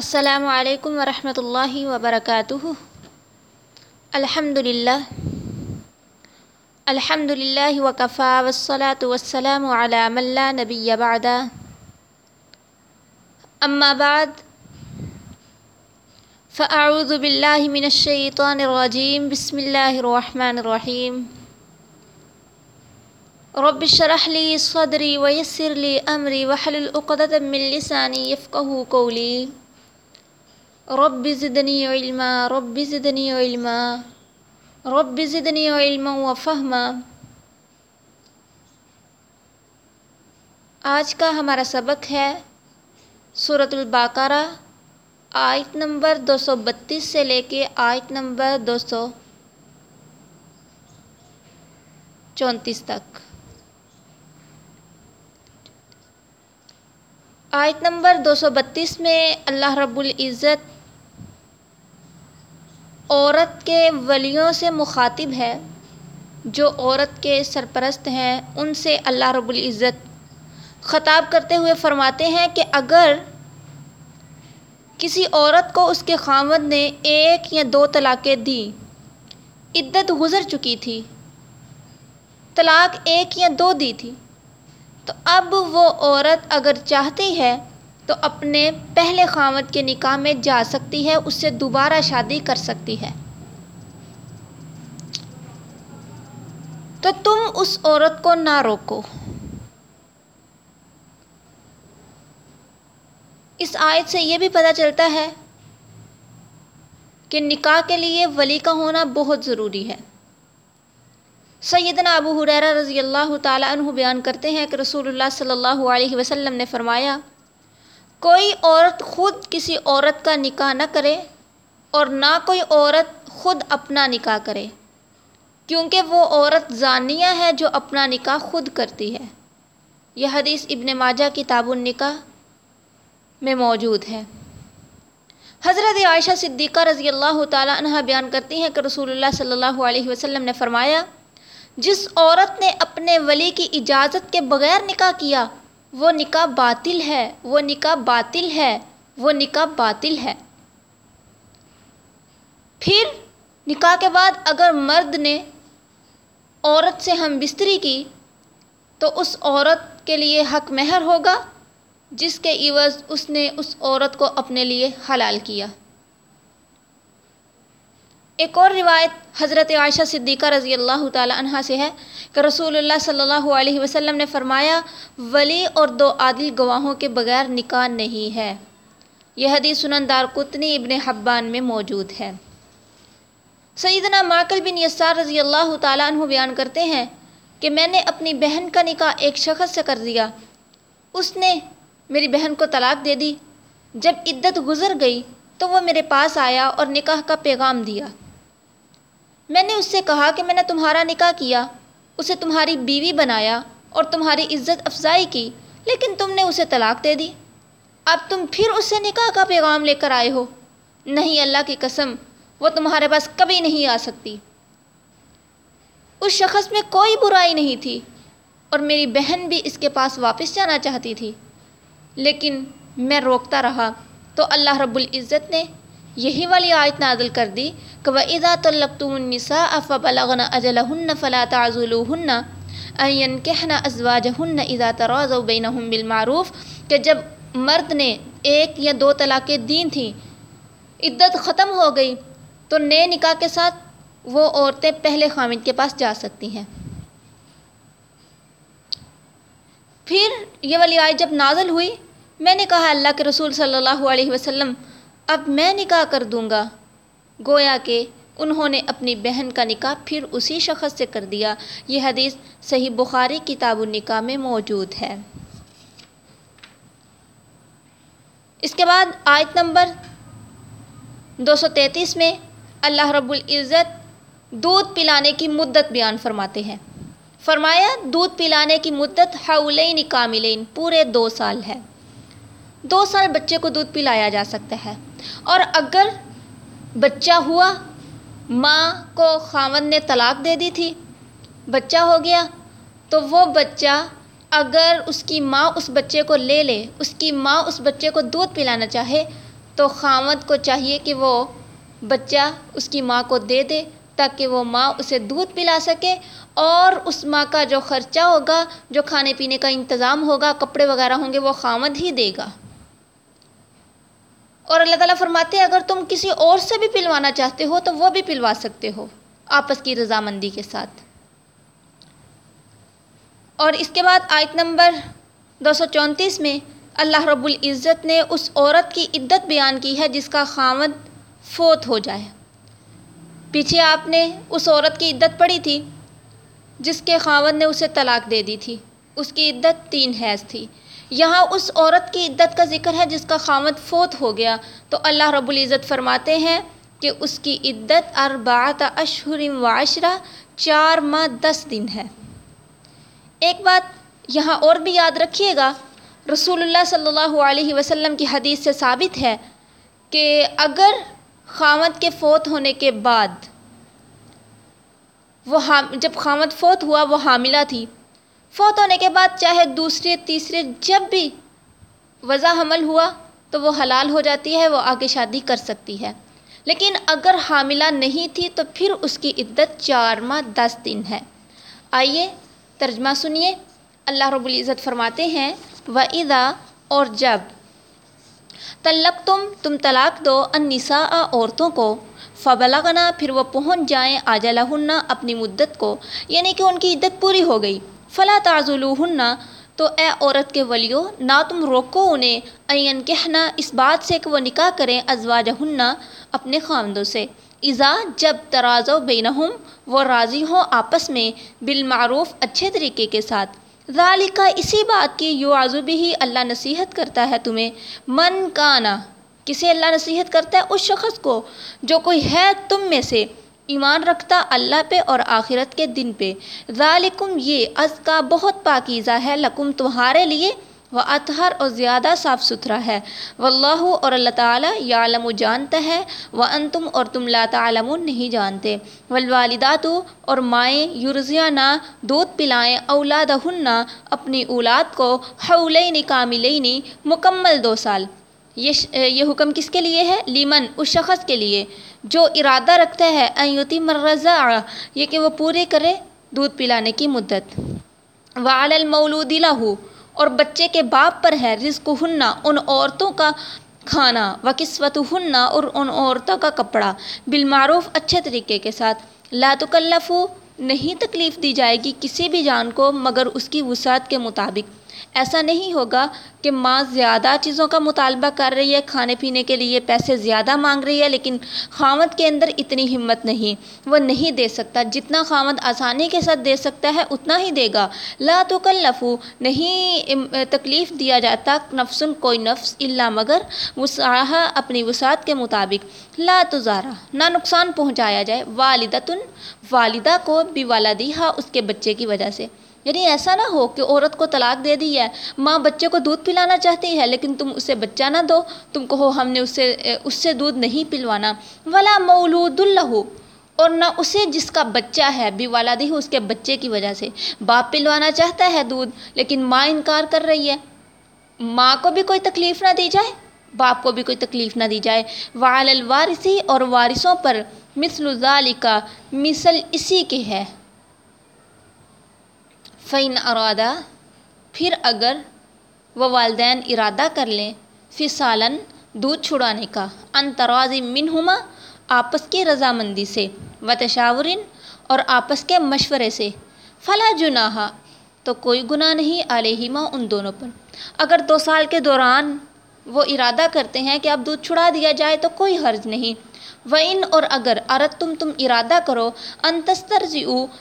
السلام علیکم ورحمۃ اللہ وبرکاتہ۔ الحمد للہ الحمد للہ وکفا والصلاة والسلام علی من لا نبی بعد۔ اما بعد، فاعوذ باللہ من الشیطان الرجیم۔ بسم اللہ الرحمن الرحیم۔ رب اشرح لی صدری ویسر لی امری واحلل عقدۃ من لسانی یفقهوا قولی۔ رب زدنی علما، رب زدنی علما، رب زدنی علما و فہما۔ آج کا ہمارا سبق ہے صورت الباقرہ، آیت نمبر دو سو بتیس سے لے کے آیت نمبر دو سو چونتیس تک۔ آیت نمبر دو سو بتیس میں اللہ رب العزت عورت کے ولیوں سے مخاطب ہے، جو عورت کے سرپرست ہیں، ان سے اللہ رب العزت خطاب کرتے ہوئے فرماتے ہیں کہ اگر کسی عورت کو اس کے خامد نے ایک یا دو طلاقیں دی عدت گزر چکی تھی، طلاق ایک یا دو دی تھی، تو اب وہ عورت اگر چاہتی ہے تو اپنے پہلے خامد کے نکاح میں جا سکتی ہے، اس سے دوبارہ شادی کر سکتی ہے۔ تو تم اس عورت کو نہ روکو۔ اس آیت سے یہ بھی پتہ چلتا ہے کہ نکاح کے لیے ولی کا ہونا بہت ضروری ہے۔ سیدنا ابو حریرہ رضی اللہ تعالیٰ عنہ بیان کرتے ہیں کہ رسول اللہ صلی اللہ علیہ وسلم نے فرمایا کوئی عورت خود کسی عورت کا نکاح نہ کرے اور نہ کوئی عورت خود اپنا نکاح کرے، کیونکہ وہ عورت زانیہ ہے جو اپنا نکاح خود کرتی ہے۔ یہ حدیث ابن ماجہ کتاب النکاح میں موجود ہے۔ حضرت عائشہ صدیقہ رضی اللہ تعالیٰ عنہ بیان کرتی ہیں کہ رسول اللہ صلی اللہ علیہ وسلم نے فرمایا، جس عورت نے اپنے ولی کی اجازت کے بغیر نکاح کیا وہ نکاح باطل ہے، وہ نکاح باطل ہے، وہ نکاح باطل ہے۔ پھر نکاح کے بعد اگر مرد نے عورت سے ہم بستری کی تو اس عورت کے لیے حق مہر ہوگا، جس کے عوض اس نے اس عورت کو اپنے لیے حلال کیا۔ ایک اور روایت حضرت عائشہ صدیقہ رضی اللہ تعالی عنہ سے ہے کہ رسول اللہ صلی اللہ علیہ وسلم نے فرمایا، ولی اور دو عادل گواہوں کے بغیر نکاح نہیں ہے۔ یہ حدیث سنن دار قطنی ابن حبان میں موجود ہے۔ سیدنا ماکل بن یسار رضی اللہ تعالیٰ عنہ بیان کرتے ہیں کہ میں نے اپنی بہن کا نکاح ایک شخص سے کر دیا۔ اس نے میری بہن کو طلاق دے دی۔ جب عدت گزر گئی تو وہ میرے پاس آیا اور نکاح کا پیغام دیا۔ میں نے اس سے کہا کہ میں نے تمہارا نکاح کیا، اسے تمہاری بیوی بنایا اور تمہاری عزت افزائی کی، لیکن تم نے اسے طلاق دے دی۔ اب تم پھر اس سے نکاح کا پیغام لے کر آئے ہو۔ نہیں اللہ کی قسم، وہ تمہارے پاس کبھی نہیں آ سکتی۔ اس شخص میں کوئی برائی نہیں تھی اور میری بہن بھی اس کے پاس واپس جانا چاہتی تھی۔ لیکن میں روکتا رہا تو اللہ رب العزت نے یہی والی آیت نازل کر دی کہ وَإِذَا طَلَّقْتُمُ النِّسَاءَ فَبَلَغْنَ أَجَلَهُنَّ فَلَا تَعْزُلُوهُنَّ أَن يَنكِحْنَ أَزْوَاجَهُنَّ إِذَا تَرَاضَوْا بَيْنَهُم بِالْمَعْرُوفِ کہ جب مرد نے ایک یا دو طلاقیں دی تھیں، عدت ختم ہو گئی تو نئے نکاح کے ساتھ وہ عورتیں پہلے خامد کے پاس جا سکتی ہیں۔ پھر یہ والی آیت جب نازل ہوئی، میں نے کہا اللہ کے رسول صلی اللہ علیہ وسلم اب میں نکاح کر دوں گا۔ گویا کہ انہوں نے اپنی بہن کا نکاح پھر اسی شخص سے کر دیا۔ یہ حدیث صحیح بخاری کتاب النکاح میں موجود ہے۔ اس کے بعد آیت نمبر دو سو تینتیس میں اللہ رب العزت دودھ پلانے کی مدت بیان فرماتے ہیں۔ فرمایا، دودھ پلانے کی مدت حولین کاملین، پورے دو سال ہے۔ دو سال بچے کو دودھ پلایا جا سکتا ہے۔ اور اگر بچہ ہوا، ماں کو خامد نے طلاق دے دی تھی، بچہ ہو گیا، تو وہ بچہ اگر اس کی ماں اس بچے کو لے لے، اس کی ماں اس بچے کو دودھ پلانا چاہے، تو خامد کو چاہیے کہ وہ بچہ اس کی ماں کو دے دے تاکہ وہ ماں اسے دودھ پلا سکے اور اس ماں کا جو خرچہ ہوگا، جو کھانے پینے کا انتظام ہوگا، کپڑے وغیرہ ہوں گے، وہ خامد ہی دے گا۔ اور اللہ تعالیٰ فرماتے ہیں، اگر تم کسی اور سے بھی پلوانا چاہتے ہو تو وہ بھی پلوا سکتے ہو آپس کی رضامندی کے ساتھ۔ اور اس کے بعد آیت نمبر دو سو چونتیس میں اللہ رب العزت نے اس عورت کی عدت بیان کی ہے جس کا خامد فوت ہو جائے۔ پیچھے آپ نے اس عورت کی عدت پڑھی تھی جس کے خاوند نے اسے طلاق دے دی تھی۔ اس کی عدت تین حیض تھی۔ یہاں اس عورت کی عدت کا ذکر ہے جس کا خامد فوت ہو گیا۔ تو اللہ رب العزت فرماتے ہیں کہ اس کی عدت اربعت اشہر و عشرہ، چار ماہ، دس دن ہے۔ ایک بات یہاں اور بھی یاد رکھیے گا، رسول اللہ صلی اللہ علیہ وسلم کی حدیث سے ثابت ہے کہ اگر خامد کے فوت ہونے کے بعد وہ جب خامد فوت ہوا وہ حاملہ تھی۔ فوت ہونے کے بعد چاہے دوسرے، تیسرے، جب بھی وضع حمل ہوا تو وہ حلال ہو جاتی ہے، وہ آگے شادی کر سکتی ہے۔ لیکن اگر حاملہ نہیں تھی تو پھر اس کی عدت چار ماہ، دس دن ہے۔ آئیے ترجمہ سنیے۔ اللہ رب العزت فرماتے ہیں و ادا اور جب۔ تلق تم تم طلاق دو انسا عورتوں کو۔ فبلغنا، پھر وہ پہنچ جائیں آج اپنی مدت کو۔ یعنی کہ ان کی عدت پوری ہو گئی۔ فلا تعزلوہن تو اے عورت کے ولیو، نہ تم روکو انہیں این کہنا اس بات سے کہ وہ نکاح کریں ازواجہن اپنے خامدوں سے۔ اذا جب ترازو بینہم وہ راضی ہوں آپس میں بالمعروف، اچھے طریقے کے ساتھ۔ ذالکہ اسی بات کی یو بھی ہی اللہ نصیحت کرتا ہے تمہیں۔ من کانا، کسے اللہ نصیحت کرتا ہے؟ اس شخص کو، جو کوئی ہے تم میں سے۔ ایمان رکھتا اللہ پہ اور آخرت کے دن پہ۔ ذالکم یہ از کا بہت پاکیزہ ہے، لکم تمہارے لیے وہ اطہر اور زیادہ صاف ستھرا ہے۔ واللہ اور اللہ تعالیٰ یعلم جانتا ہے وہ ان تم اور تم لا تعلم نہیں جانتے۔ والوالدات اور مائیں یورزیانہ دودھ پلائیں اولاد اپنی اولاد کو حولین کاملین مکمل دو سال۔ یہ یہ حکم کس کے لیے ہے؟ لیمن، اس شخص کے لیے، جو ارادہ رکھتا ہے ایوتی مرزا یہ کہ وہ پورے کرے دودھ پلانے کی مدت۔ وعلی المولود لہو اور بچے کے باپ پر ہے رزق ہننا ان عورتوں کا کھانا۔ و قسمت ہننا اور ان عورتوں کا کپڑا۔ بالمعروف، اچھے طریقے کے ساتھ۔ لا تکلفو، نہیں تکلیف دی جائے گی کسی بھی جان کو، مگر اس کی وسعت کے مطابق۔ ایسا نہیں ہوگا کہ ماں زیادہ چیزوں کا مطالبہ کر رہی ہے، کھانے پینے کے لیے پیسے زیادہ مانگ رہی ہے، لیکن خامد کے اندر اتنی ہمت نہیں، وہ نہیں دے سکتا۔ جتنا خامد آسانی کے ساتھ دے سکتا ہے، اتنا ہی دے گا۔ لا تو نہیں تکلیف دیا جاتا نفسن، کوئی نفس اللہ مگر وسعہ اپنی وسعت کے مطابق۔ لا تو نہ نقصان پہنچایا جائے۔ والدتن، والدہ کو بھی والدیہ اس کے بچے کی وجہ سے۔ یعنی ایسا نہ ہو کہ عورت کو طلاق دے دی ہے۔ ماں بچے کو دودھ پلانا چاہتی ہے، لیکن تم اسے بچہ نہ دو۔ تم کہو ہم نے اس سے اس سے دودھ نہیں پلوانا۔ ولا مولود اللہ اور نہ اسے جس کا بچہ ہے، بھی والدی ہو اس کے بچے کی وجہ سے۔ باپ پلوانا چاہتا ہے دودھ، لیکن ماں انکار کر رہی ہے۔ ماں کو بھی کوئی تکلیف نہ دی جائے، باپ کو بھی کوئی تکلیف نہ دی جائے۔ وعلی الوارثی اور وارثوں پر مثل ذالکا مثل اسی کے ہے۔ فعین ارادہ پھر اگر وہ والدین ارادہ کر لیں فی سالن دودھ چھڑانے کا انتراضی منہما آپس کی رضامندی سے و تشاورن اور آپس کے مشورے سے، فلا جناح تو کوئی گناہ نہیں علیہما ان دونوں پر۔ اگر دو سال کے دوران وہ ارادہ کرتے ہیں کہ اب دودھ چھڑا دیا جائے، تو کوئی حرج نہیں۔ و ان اور اگر ارت تم تم ارادہ کرو انتستر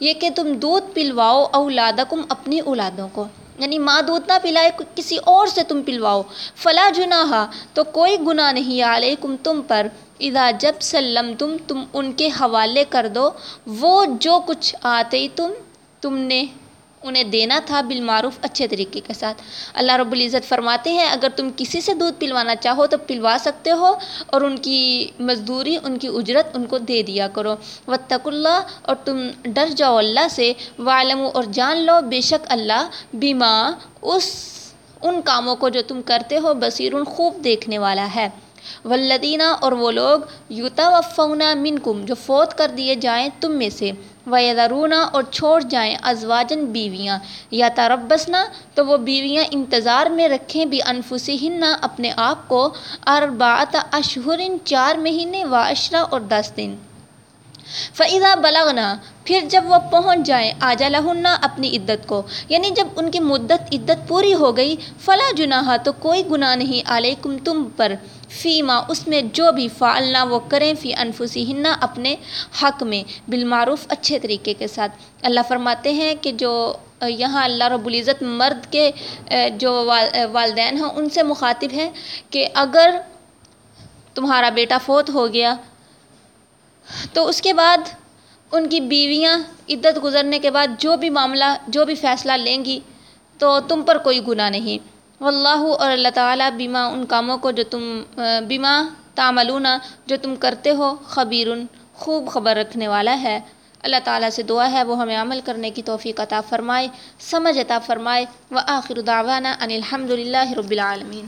یہ کہ تم دودھ پلواؤ اولادکم اپنی اولادوں کو۔ یعنی ماں دودھ نہ پلائے، کسی اور سے تم پلواؤ۔ فلا جناح، تو کوئی گناہ نہیں علیکم تم پر۔ اذا جب سلم تم تم ان کے حوالے کر دو۔ وہ جو کچھ آتے تم تم نے انہیں دینا تھا بالمعروف اچھے طریقے کے ساتھ۔ اللہ رب العزت فرماتے ہیں، اگر تم کسی سے دودھ پلوانا چاہو تو پلوا سکتے ہو اور ان کی مزدوری، ان کی اجرت ان کو دے دیا کرو۔ وطق اللہ اور تم ڈر جاؤ اللہ سے۔ والم اور جان لو، بے شک اللہ بیما اس ان کاموں کو جو تم کرتے ہو بصیر خوب دیکھنے والا ہے۔ ولدینہ اور وہ لوگ یوتا وفونا منکم، جو فوت کر دیے جائیں تم میں سے۔ ویدرونا اور چھوڑ جائیں ازواجن بیویاں۔ یا تربسنا تو وہ بیویاں انتظار میں رکھیں بھی انفسہن اپنے آپ کو اربعۃ اشہرن چار مہینے و عشرہ اور دس دن۔ فعضہ بلغنا پھر جب وہ پہنچ جائیں، آجا لہنہ اپنی عدت کو۔ یعنی جب ان کی مدت، عدت پوری ہو گئی، فلا جناح، تو کوئی گناہ نہیں، علیکم تم پر۔ فیما، اس میں جو بھی فعلنا، وہ کریں فی انفسہن اپنے حق میں، بالمعروف اچھے طریقے کے ساتھ۔ اللہ فرماتے ہیں کہ جو یہاں اللہ رب العزت مرد کے جو والدین ہیں، ان سے مخاطب ہیں کہ اگر تمہارا بیٹا فوت ہو گیا، تو اس کے بعد ان کی بیویاں عدت گزرنے کے بعد جو بھی معاملہ، جو بھی فیصلہ لیں گی، تو تم پر کوئی گناہ نہیں۔ واللہ اور اللہ تعالیٰ بیما ان کاموں کو جو تم بیما تعملون، جو تم کرتے ہو خبیر خوب خبر رکھنے والا ہے۔ اللہ تعالیٰ سے دعا ہے، وہ ہمیں عمل کرنے کی توفیق عطا فرمائے، سمجھ عطا فرمائے۔ و آخر دعوانا ان الحمد للہ رب العالمین۔